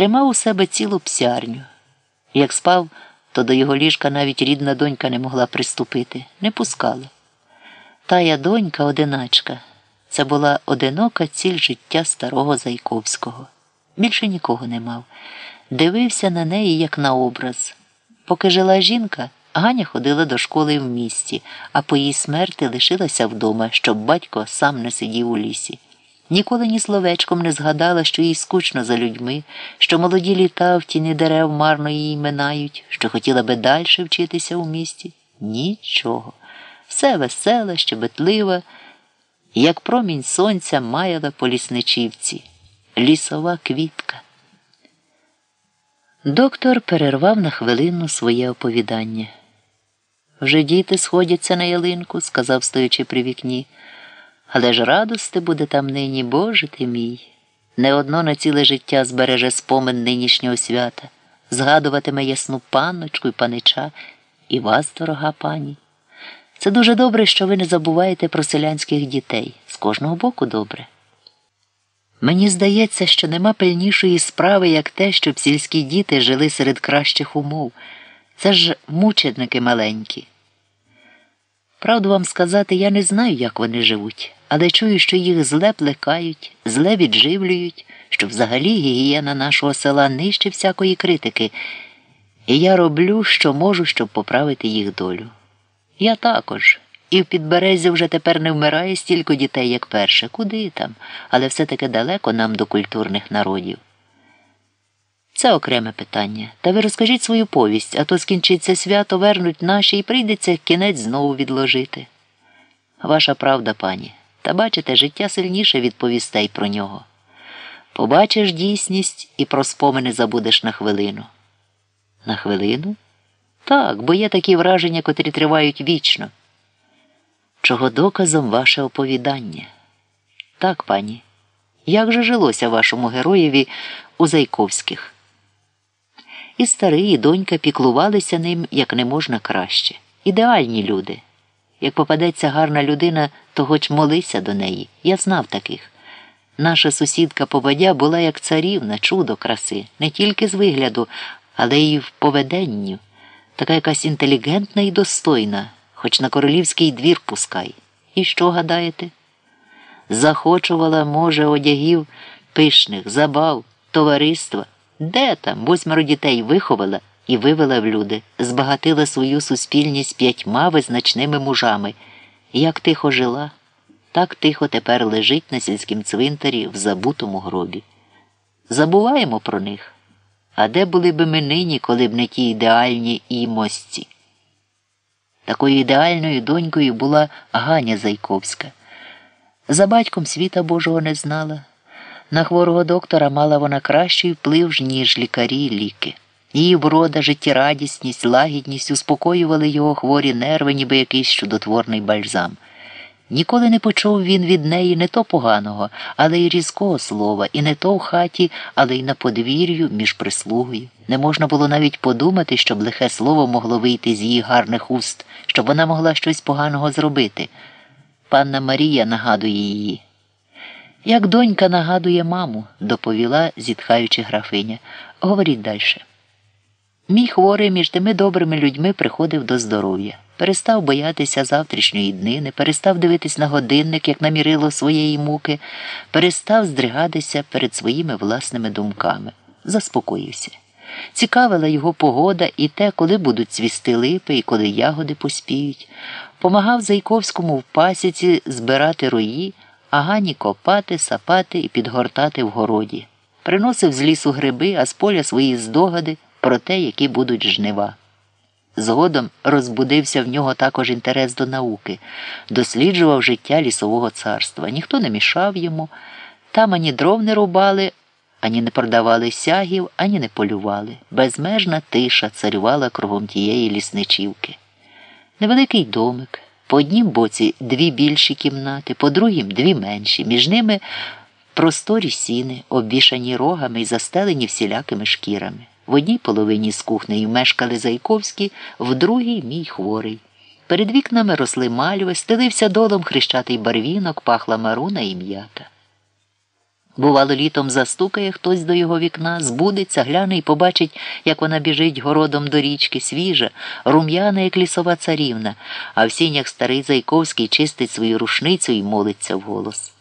тримав у себе цілу псярню. Як спав, то до його ліжка навіть рідна донька не могла приступити, не пускали. Тая донька, одиначка, це була одинока ціль життя старого Зайковського. Більше нікого не мав. Дивився на неї, як на образ. Поки жила жінка, Ганя ходила до школи в місті, а по її смерті лишилася вдома, щоб батько сам не сидів у лісі. Ніколи ні словечком не згадала, що їй скучно за людьми, що молоді літа в тіні дерев марно її минають, що хотіла би далі вчитися у місті. Нічого. Все веселе, щебетлива, як промінь сонця маяла по лісничівці, лісова квітка. Доктор перервав на хвилину своє оповідання. Вже діти сходяться на ялинку, сказав, стоячи при вікні. Але ж радости буде там нині, Боже ти мій. Не одно на ціле життя збереже спомин нинішнього свята, згадуватиме ясну панночку і панича і вас, дорога пані. Це дуже добре, що ви не забуваєте про селянських дітей. З кожного боку добре. Мені здається, що нема пильнішої справи, як те, щоб сільські діти жили серед кращих умов. Це ж мученики маленькі. Правду вам сказати, я не знаю, як вони живуть, але чую, що їх зле плекають, зле відживлюють, що взагалі гігієна нашого села нижче всякої критики, і я роблю, що можу, щоб поправити їх долю. Я також. І в підберезі вже тепер не вмирає стільки дітей, як перше. Куди там? Але все-таки далеко нам до культурних народів. Це окреме питання. Та ви розкажіть свою повість, а то скінчиться свято, вернуть наші і прийдеться кінець знову відложити. Ваша правда, пані. Та бачите, життя сильніше від повістей про нього. Побачиш дійсність і про спомини забудеш на хвилину. На хвилину? Так, бо є такі враження, котрі тривають вічно. Чого доказом ваше оповідання? Так, пані. Як же жилося вашому героєві у Зайковських? І старий, і донька піклувалися ним як не можна краще. Ідеальні люди. Як попадеться гарна людина, то хоч молися до неї. Я знав таких. Наша сусідка Побадя була як царівна, чудо краси, не тільки з вигляду, але й в поведенню, така якась інтелігентна і достойна, хоч на королівський двір пускай. І що гадаєте? Захочувала, може, одягів пишних, забав, товариства. Де там восьмеро дітей виховала і вивела в люди, збагатила свою суспільність п'ятьма визначними мужами. Як тихо жила, так тихо тепер лежить на сільськім цвинтарі в забутому гробі. Забуваємо про них. А де були би ми нині, коли б не ті ідеальні імості? Такою ідеальною донькою була Ганя Зайковська. За батьком світа Божого не знала. На хворого доктора мала вона кращий вплив, ніж лікарі ліки. Її врода, життєрадісність, лагідність успокоювали його хворі нерви, ніби якийсь чудотворний бальзам. Ніколи не почув він від неї не то поганого, але й різкого слова, і не то в хаті, але й на подвір'ю між прислугою. Не можна було навіть подумати, щоб лихе слово могло вийти з її гарних уст, щоб вона могла щось поганого зробити. Панна Марія нагадує її. Як донька нагадує маму, доповіла, зітхаючи графиня. Говоріть далі. Мій хворий між тими добрими людьми приходив до здоров'я, перестав боятися завтрашньої днини, перестав дивитись на годинник, як намірило своєї муки, перестав здригатися перед своїми власними думками, заспокоївся. Цікавила його погода і те, коли будуть цвісти липи і коли ягоди поспіють. Помагав Зайковському в пасіці збирати рої, а Гані копати, сапати і підгортати в городі. Приносив з лісу гриби, а з поля свої здогади про те, які будуть жнива. Згодом розбудився в нього також інтерес до науки, досліджував життя лісового царства. Ніхто не мішав йому, там ані дров не рубали, ані не продавали сягів, ані не полювали. Безмежна тиша царювала кругом тієї лісничівки. Невеликий домик, по однім боці дві більші кімнати, по другім дві менші, між ними просторі сіни, обвішані рогами і застелені всілякими шкірами. В одній половині з кухнею мешкали Зайковські, в другій мій хворий. Перед вікнами росли мальви, стелився долом хрещатий барвінок, пахла маруна і м'ята. Бувало, літом застукає хтось до його вікна, збудеться, гляне і побачить, як вона біжить городом до річки, свіжа, рум'яна, як лісова царівна, а в сінях старий Зайковський чистить свою рушницю і молиться вголос.